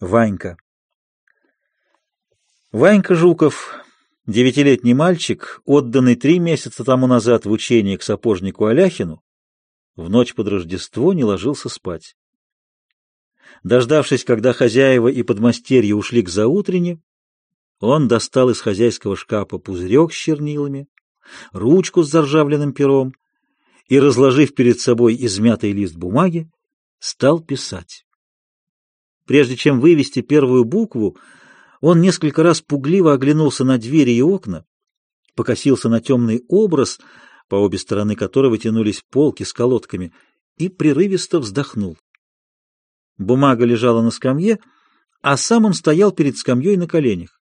Ванька. Ванька Жуков, девятилетний мальчик, отданный три месяца тому назад в учение к сапожнику Аляхину, в ночь под Рождество не ложился спать. Дождавшись, когда хозяева и подмастерье ушли к заутрене, он достал из хозяйского шкафа пузырек с чернилами, ручку с заржавленным пером и, разложив перед собой измятый лист бумаги, стал писать. Прежде чем вывести первую букву, он несколько раз пугливо оглянулся на двери и окна, покосился на темный образ, по обе стороны которого тянулись полки с колодками, и прерывисто вздохнул. Бумага лежала на скамье, а сам он стоял перед скамьей на коленях.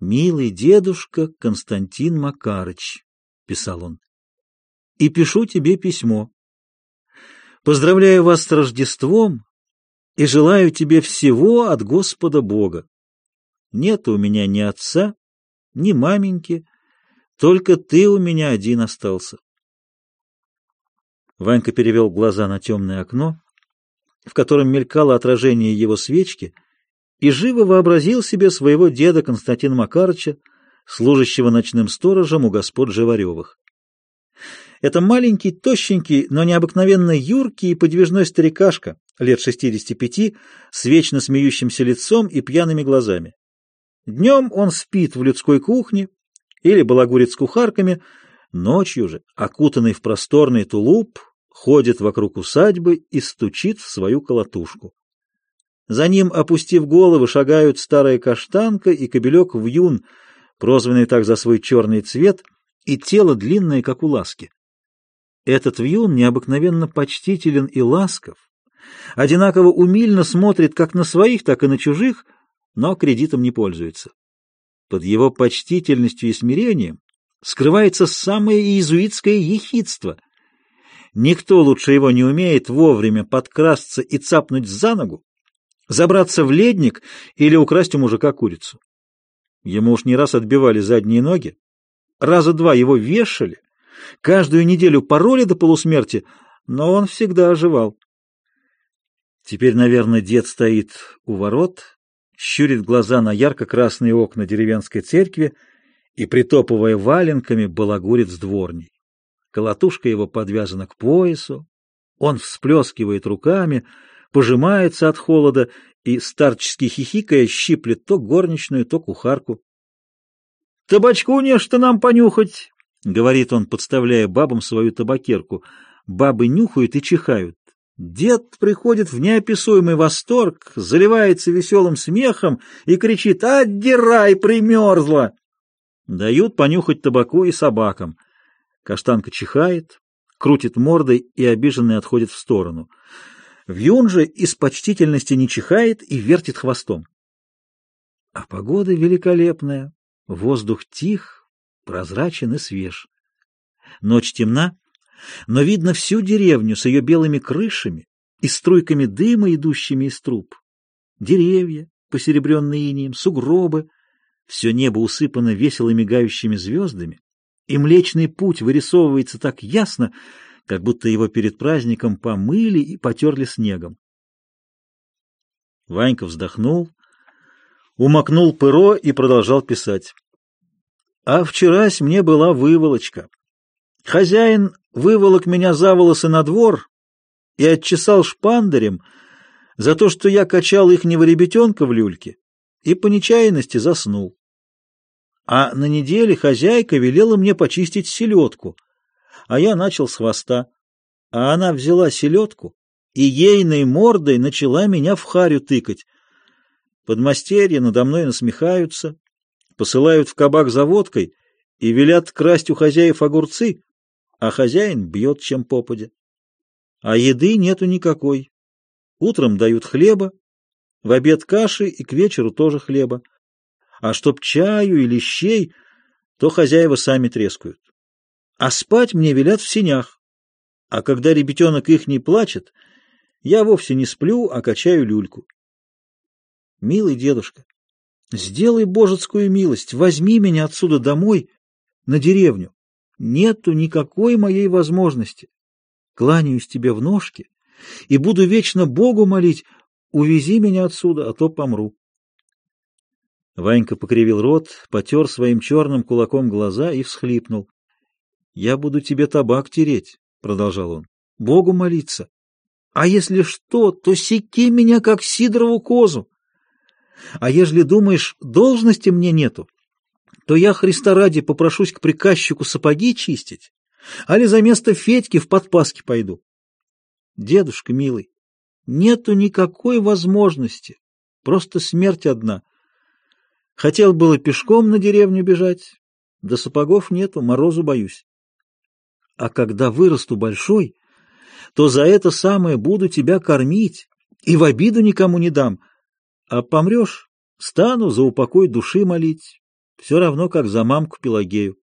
«Милый дедушка Константин Макарыч», — писал он, — «и пишу тебе письмо. Поздравляю вас с Рождеством и желаю тебе всего от Господа Бога. Нет у меня ни отца, ни маменьки, только ты у меня один остался. Ванька перевел глаза на темное окно, в котором мелькало отражение его свечки, и живо вообразил себе своего деда Константина Макарыча, служащего ночным сторожем у господ Живаревых. Это маленький, тощенький, но необыкновенно юркий и подвижной старикашка, лет 65, с вечно смеющимся лицом и пьяными глазами. Днем он спит в людской кухне или балагурит с кухарками, ночью же, окутанный в просторный тулуп, ходит вокруг усадьбы и стучит в свою колотушку. За ним, опустив головы, шагают старая каштанка и кобелек вьюн, прозванный так за свой черный цвет, и тело длинное, как у ласки. Этот вьюн необыкновенно почтителен и ласков, одинаково умильно смотрит как на своих, так и на чужих, но кредитом не пользуется. Под его почтительностью и смирением скрывается самое иезуитское ехидство. Никто лучше его не умеет вовремя подкрасться и цапнуть за ногу, забраться в ледник или украсть у мужика курицу. Ему уж не раз отбивали задние ноги, раза два его вешали, каждую неделю пароли до полусмерти, но он всегда оживал. Теперь, наверное, дед стоит у ворот, щурит глаза на ярко-красные окна деревенской церкви и, притопывая валенками, балагурит с дворней. Колотушка его подвязана к поясу, он всплескивает руками, пожимается от холода и, старчески хихикая, щиплет то горничную, то кухарку. — Табачку нечто нам понюхать, — говорит он, подставляя бабам свою табакерку. Бабы нюхают и чихают. Дед приходит в неописуемый восторг, заливается веселым смехом и кричит «Отдирай, примерзла!» Дают понюхать табаку и собакам. Каштанка чихает, крутит мордой и обиженный отходит в сторону. Вьюн же из почтительности не чихает и вертит хвостом. А погода великолепная, воздух тих, прозрачен и свеж. Ночь темна, но видно всю деревню с ее белыми крышами и струйками дыма, идущими из труб. Деревья, посеребренные инием, сугробы, все небо усыпано весело мигающими звездами, и Млечный Путь вырисовывается так ясно, как будто его перед праздником помыли и потерли снегом. Ванька вздохнул, умокнул перо и продолжал писать. А вчерась мне была выволочка. Хозяин выволок меня за волосы на двор и отчесал шпандарем за то, что я качал ихнего ребятенка в люльке и по нечаянности заснул. А на неделе хозяйка велела мне почистить селедку, а я начал с хвоста. А она взяла селедку и ейной мордой начала меня в харю тыкать. Подмастерья надо мной насмехаются, посылают в кабак за водкой и велят красть у хозяев огурцы, а хозяин бьет чем попадя. А еды нету никакой. Утром дают хлеба, в обед каши и к вечеру тоже хлеба. А чтоб чаю или щей, то хозяева сами трескают. А спать мне велят в синях. А когда ребятенок их не плачет, я вовсе не сплю, а качаю люльку. Милый дедушка, сделай божецкую милость, возьми меня отсюда домой, на деревню. Нету никакой моей возможности. Кланяюсь тебе в ножки и буду вечно Богу молить, увези меня отсюда, а то помру. Ванька покривил рот, потер своим черным кулаком глаза и всхлипнул. — Я буду тебе табак тереть, — продолжал он, — Богу молиться. А если что, то секи меня, как Сидорову козу. А ежели думаешь, должности мне нету, то я, Христа ради, попрошусь к приказчику сапоги чистить, а ли за место Федьки в подпаски пойду. Дедушка милый, нету никакой возможности, просто смерть одна. Хотел было пешком на деревню бежать, да сапогов нету, морозу боюсь. А когда вырасту большой, то за это самое буду тебя кормить и в обиду никому не дам, а помрешь, стану за упокой души молить, все равно, как за мамку Пелагею.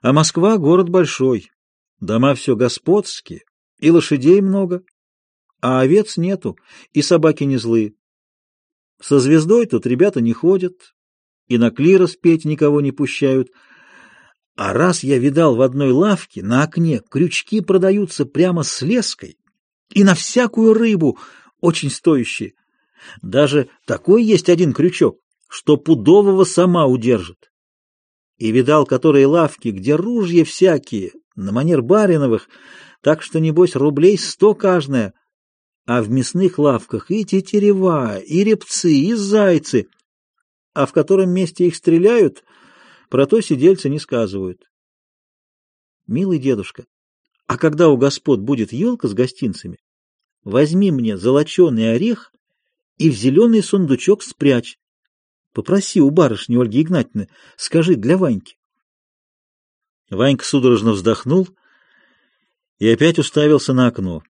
А Москва — город большой, дома все господские, и лошадей много, а овец нету, и собаки не злые. Со звездой тут ребята не ходят, и на клирос петь никого не пущают. А раз я видал в одной лавке на окне крючки продаются прямо с леской, и на всякую рыбу очень стоящие. Даже такой есть один крючок, что пудового сама удержит. И видал которые лавки, где ружья всякие, на манер бариновых, так что, небось, рублей сто каждая, а в мясных лавках и тетерева, и репцы, и зайцы, а в котором месте их стреляют, про то сидельцы не сказывают. Милый дедушка, а когда у господ будет елка с гостинцами, возьми мне золоченый орех и в зеленый сундучок спрячь. Попроси у барышни Ольги Игнатьевны, скажи для Ваньки. Ванька судорожно вздохнул и опять уставился на окно.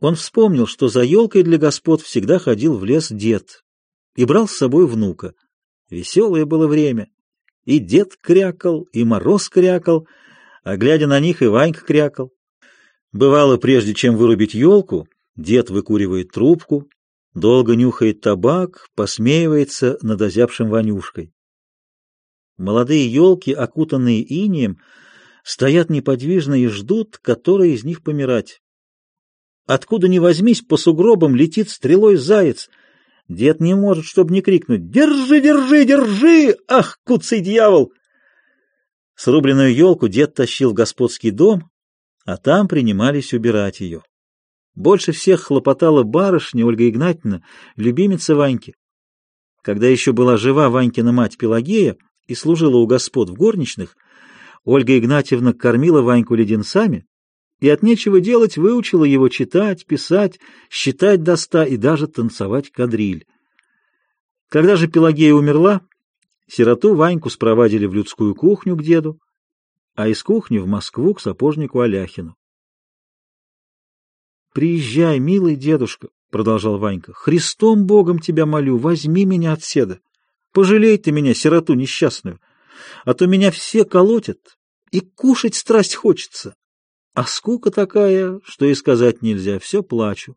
Он вспомнил, что за елкой для господ всегда ходил в лес дед и брал с собой внука. Веселое было время. И дед крякал, и мороз крякал, а глядя на них, и Ванька крякал. Бывало, прежде чем вырубить елку, дед выкуривает трубку, долго нюхает табак, посмеивается над озябшим Ванюшкой. Молодые елки, окутанные инием, стоят неподвижно и ждут, который из них помирать. Откуда ни возьмись, по сугробам летит стрелой заяц. Дед не может, чтобы не крикнуть «Держи, держи, держи! Ах, куцый дьявол!» Срубленную елку дед тащил в господский дом, а там принимались убирать ее. Больше всех хлопотала барышня Ольга Игнатьевна, любимица Ваньки. Когда еще была жива Ванькина мать Пелагея и служила у господ в горничных, Ольга Игнатьевна кормила Ваньку леденцами и от нечего делать выучила его читать, писать, считать до ста и даже танцевать кадриль. Когда же Пелагея умерла, сироту Ваньку спровадили в людскую кухню к деду, а из кухни в Москву к сапожнику Аляхину. «Приезжай, милый дедушка», — продолжал Ванька, — «Христом Богом тебя молю, возьми меня от седа. Пожалей ты меня, сироту несчастную, а то меня все колотят, и кушать страсть хочется, а скука такая, что и сказать нельзя, все плачу.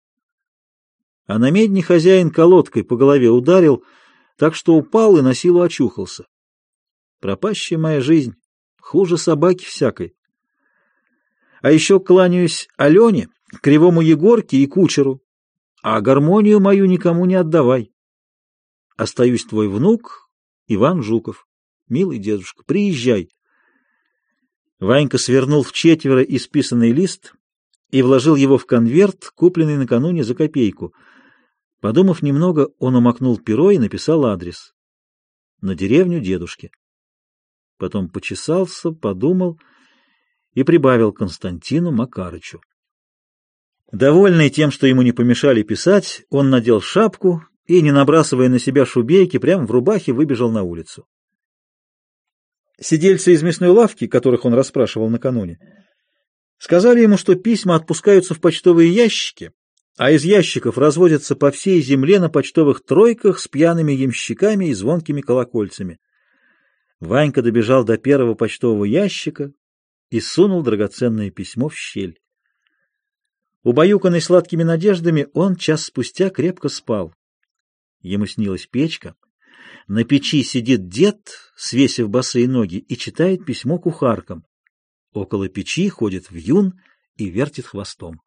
А на медне хозяин колодкой по голове ударил, так что упал и на силу очухался. Пропащая моя жизнь, хуже собаки всякой. А еще кланяюсь Алене, кривому Егорке и кучеру, а гармонию мою никому не отдавай. Остаюсь твой внук, Иван Жуков. Милый дедушка, приезжай. Ванька свернул в четверо исписанный лист и вложил его в конверт, купленный накануне за копейку. Подумав немного, он умокнул перо и написал адрес. На деревню дедушки. Потом почесался, подумал и прибавил Константину Макарычу. Довольный тем, что ему не помешали писать, он надел шапку и, не набрасывая на себя шубейки, прямо в рубахе выбежал на улицу. Сидельцы из мясной лавки, которых он расспрашивал накануне, сказали ему, что письма отпускаются в почтовые ящики, а из ящиков разводятся по всей земле на почтовых тройках с пьяными ямщиками и звонкими колокольцами. Ванька добежал до первого почтового ящика и сунул драгоценное письмо в щель. Убаюканный сладкими надеждами, он час спустя крепко спал. Ему снилась печка, на печи сидит дед, свесив босые ноги, и читает письмо кухаркам. Около печи ходит вьюн и вертит хвостом.